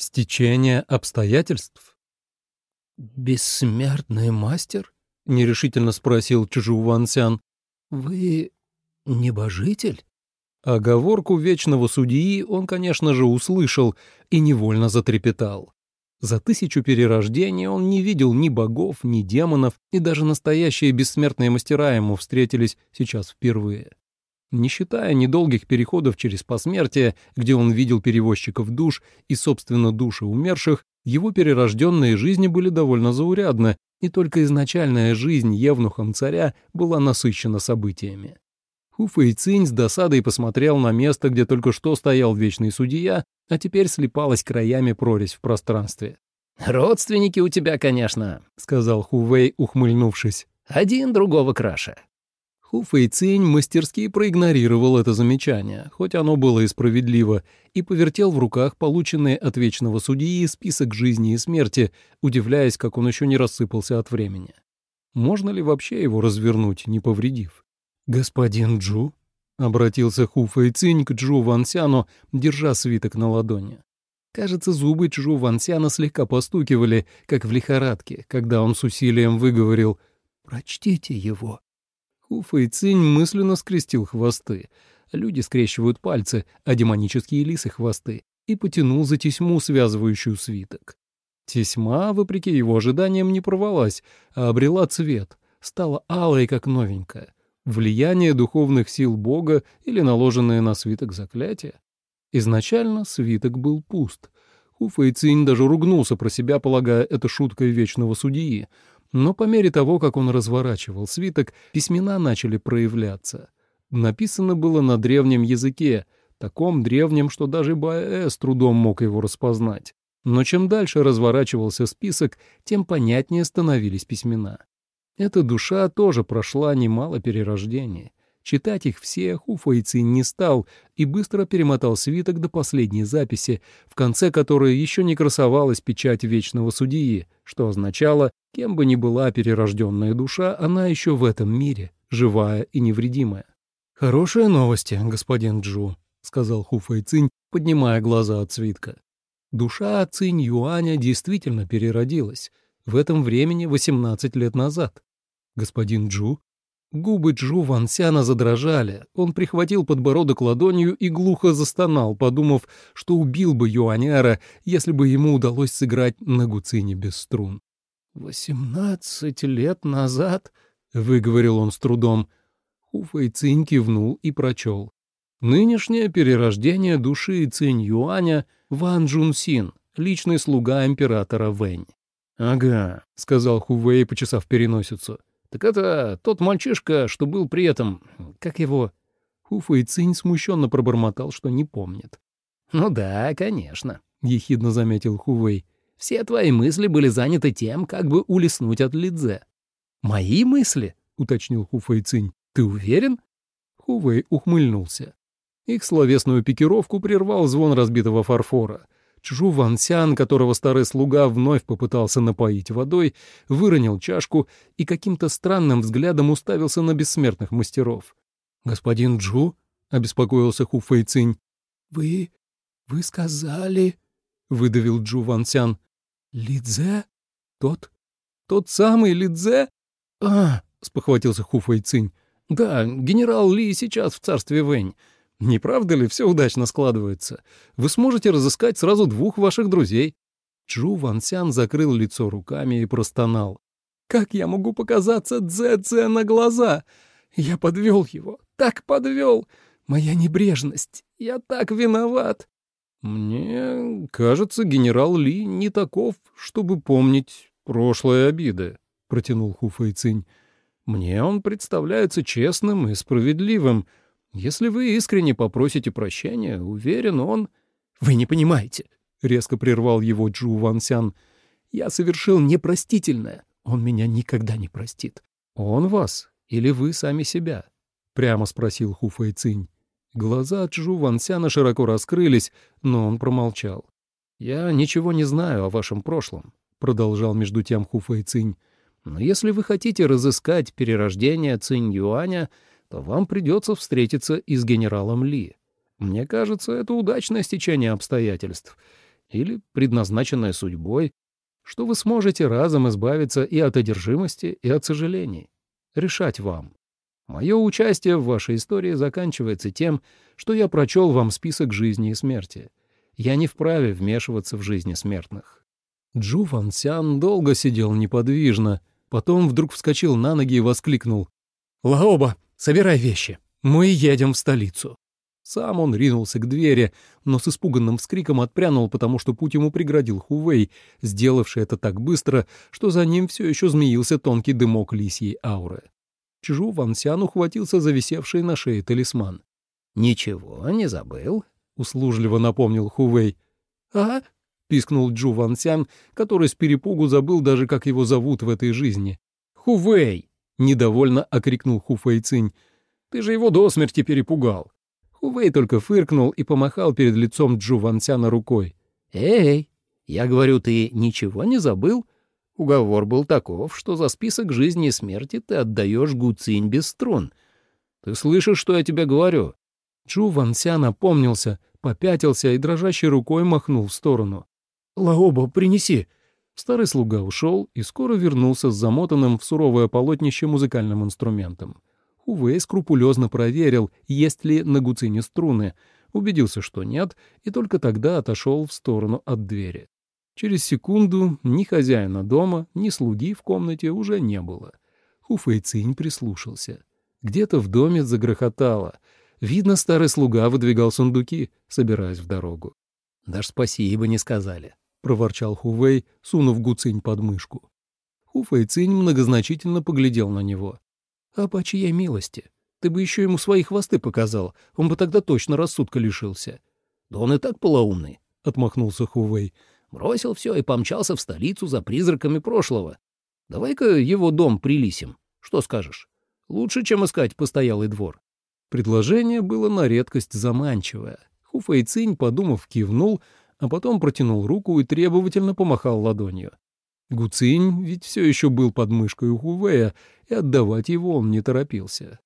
Стечение обстоятельств? «Бессмертный мастер?» — нерешительно спросил Чжу Вансян. «Вы небожитель?» Оговорку вечного судьи он, конечно же, услышал и невольно затрепетал. За тысячу перерождений он не видел ни богов, ни демонов, и даже настоящие бессмертные мастера ему встретились сейчас впервые. Не считая недолгих переходов через посмертие, где он видел перевозчиков душ и, собственно, души умерших, его перерожденные жизни были довольно заурядны, и только изначальная жизнь евнухом царя была насыщена событиями. Хуфа Цинь с досадой посмотрел на место, где только что стоял вечный судья, а теперь слепалась краями прорезь в пространстве. «Родственники у тебя, конечно», — сказал Хувей, ухмыльнувшись. «Один другого краше». Ху Фэйцинь мастерски проигнорировал это замечание, хоть оно было и справедливо, и повертел в руках полученный от вечного судьи список жизни и смерти, удивляясь, как он еще не рассыпался от времени. Можно ли вообще его развернуть, не повредив? «Господин Джу?» — обратился Ху Фэйцинь к Джу Вансяну, держа свиток на ладони. Кажется, зубы Джу Вансяна слегка постукивали, как в лихорадке, когда он с усилием выговорил «Прочтите его». Хуфа и Цинь мысленно скрестил хвосты. Люди скрещивают пальцы, а демонические лисы — хвосты, и потянул за тесьму, связывающую свиток. Тесьма, вопреки его ожиданиям, не порвалась, а обрела цвет, стала алой, как новенькая влияние духовных сил Бога или наложенное на свиток заклятие. Изначально свиток был пуст. Хуфа и Цинь даже ругнулся про себя, полагая это шуткой вечного судьи. Но по мере того, как он разворачивал свиток, письмена начали проявляться. Написано было на древнем языке, таком древнем, что даже Баэ с трудом мог его распознать. Но чем дальше разворачивался список, тем понятнее становились письмена. Эта душа тоже прошла немало перерождений. Читать их все Хуфайци не стал и быстро перемотал свиток до последней записи, в конце которой еще не красовалась печать вечного судьи, что означало, кем бы ни была перерожденная душа, она еще в этом мире, живая и невредимая. «Хорошие новости, господин Джу», — сказал Хуфайцинь, поднимая глаза от свитка. Душа Цинь Юаня действительно переродилась, в этом времени 18 лет назад. «Господин Джу?» Губы Джу Вансяна задрожали. Он прихватил подбородок ладонью и глухо застонал, подумав, что убил бы Юаняра, если бы ему удалось сыграть на гуцине без струн. «Восемнадцать лет назад?» — выговорил он с трудом. Хуфэй Цинь кивнул и прочел. «Нынешнее перерождение души Цинь Юаня — Ван Джун Син, личный слуга императора Вэнь». «Ага», — сказал Хувей, почесав переносицу. Так это тот мальчишка, что был при этом... Как его...» Хуфа и Цинь смущенно пробормотал, что не помнит. «Ну да, конечно», — ехидно заметил Хувей. «Все твои мысли были заняты тем, как бы улеснуть от Лидзе». «Мои мысли?» — уточнил Хуфа и Цинь. «Ты уверен?» Хувей ухмыльнулся. Их словесную пикировку прервал звон разбитого фарфора — Чжу Вансян, которого старый слуга вновь попытался напоить водой, выронил чашку и каким-то странным взглядом уставился на бессмертных мастеров. «Господин Джу?» — обеспокоился Ху Фэйцинь. «Вы... вы сказали...» — выдавил Джу Вансян. «Лидзе? Тот? Тот самый Лидзе?» «А!» — спохватился Ху Фэйцинь. «Да, генерал Ли сейчас в царстве Вэнь. Не правда ли все удачно складывается? Вы сможете разыскать сразу двух ваших друзей». Чжу Вансян закрыл лицо руками и простонал. «Как я могу показаться Дзе-Дзе на глаза? Я подвел его, так подвел. Моя небрежность, я так виноват». «Мне кажется, генерал Ли не таков, чтобы помнить прошлые обиды», — протянул Хуфэй Цинь. «Мне он представляется честным и справедливым». Если вы искренне попросите прощения, уверен, он... Вы не понимаете, — резко прервал его Джу Вансян. Я совершил непростительное. Он меня никогда не простит. Он вас или вы сами себя? Прямо спросил Ху Фэй Цинь. Глаза Джу Вансяна широко раскрылись, но он промолчал. «Я ничего не знаю о вашем прошлом», — продолжал между тем Ху Фэй Цинь. «Но если вы хотите разыскать перерождение Цинь Юаня, то вам придется встретиться и с генералом Ли. Мне кажется, это удачное стечение обстоятельств. или предназначенное судьбой, что вы сможете разом избавиться и от одержимости, и от сожалений. Решать вам. Мое участие в вашей истории заканчивается тем, что я прочел вам список жизни и смерти. Я не вправе вмешиваться в жизни смертных». Джу Ван Сян долго сидел неподвижно, потом вдруг вскочил на ноги и воскликнул. «Лаоба, собирай вещи, мы едем в столицу». Сам он ринулся к двери, но с испуганным вскриком отпрянул, потому что путь ему преградил Хувей, сделавший это так быстро, что за ним все еще змеился тонкий дымок лисьей ауры. Чжу Вансян ухватился за висевший на шее талисман. «Ничего, не забыл», — услужливо напомнил Хувей. «А?» — пискнул Джу Вансян, который с перепугу забыл даже, как его зовут в этой жизни. «Хувей!» — недовольно окрикнул Хуфэй Цинь. «Ты же его до смерти перепугал». Хувей только фыркнул и помахал перед лицом Джу Вансяна рукой. «Эй, я говорю, ты ничего не забыл? Уговор был таков, что за список жизни и смерти ты отдаешь Гуцинь без струн. Ты слышишь, что я тебе говорю?» Джу Вансян опомнился, попятился и дрожащей рукой махнул в сторону. «Лаоба, принеси!» Старый слуга ушел и скоро вернулся с замотанным в суровое полотнище музыкальным инструментом. Увей скрупулезно проверил, есть ли на гуцине струны, убедился, что нет, и только тогда отошел в сторону от двери. Через секунду ни хозяина дома, ни слуги в комнате уже не было. Хуфэйцинь прислушался. Где-то в доме загрохотало. Видно, старый слуга выдвигал сундуки, собираясь в дорогу. «Даже спасибо не сказали», — проворчал Хувей, сунув Гуцинь под мышку. Хуфэйцинь многозначительно поглядел на него. «А по чьей милости? Ты бы еще ему свои хвосты показал, он бы тогда точно рассудка лишился». «Да он и так полоумный», — отмахнулся Хувей. «Бросил все и помчался в столицу за призраками прошлого. Давай-ка его дом прилисим. Что скажешь? Лучше, чем искать постоялый двор». Предложение было на редкость заманчивое. Хуфэй Цинь, подумав, кивнул, а потом протянул руку и требовательно помахал ладонью. Гуцинь ведь все еще был под мышкой у Хувея, и отдавать его он не торопился.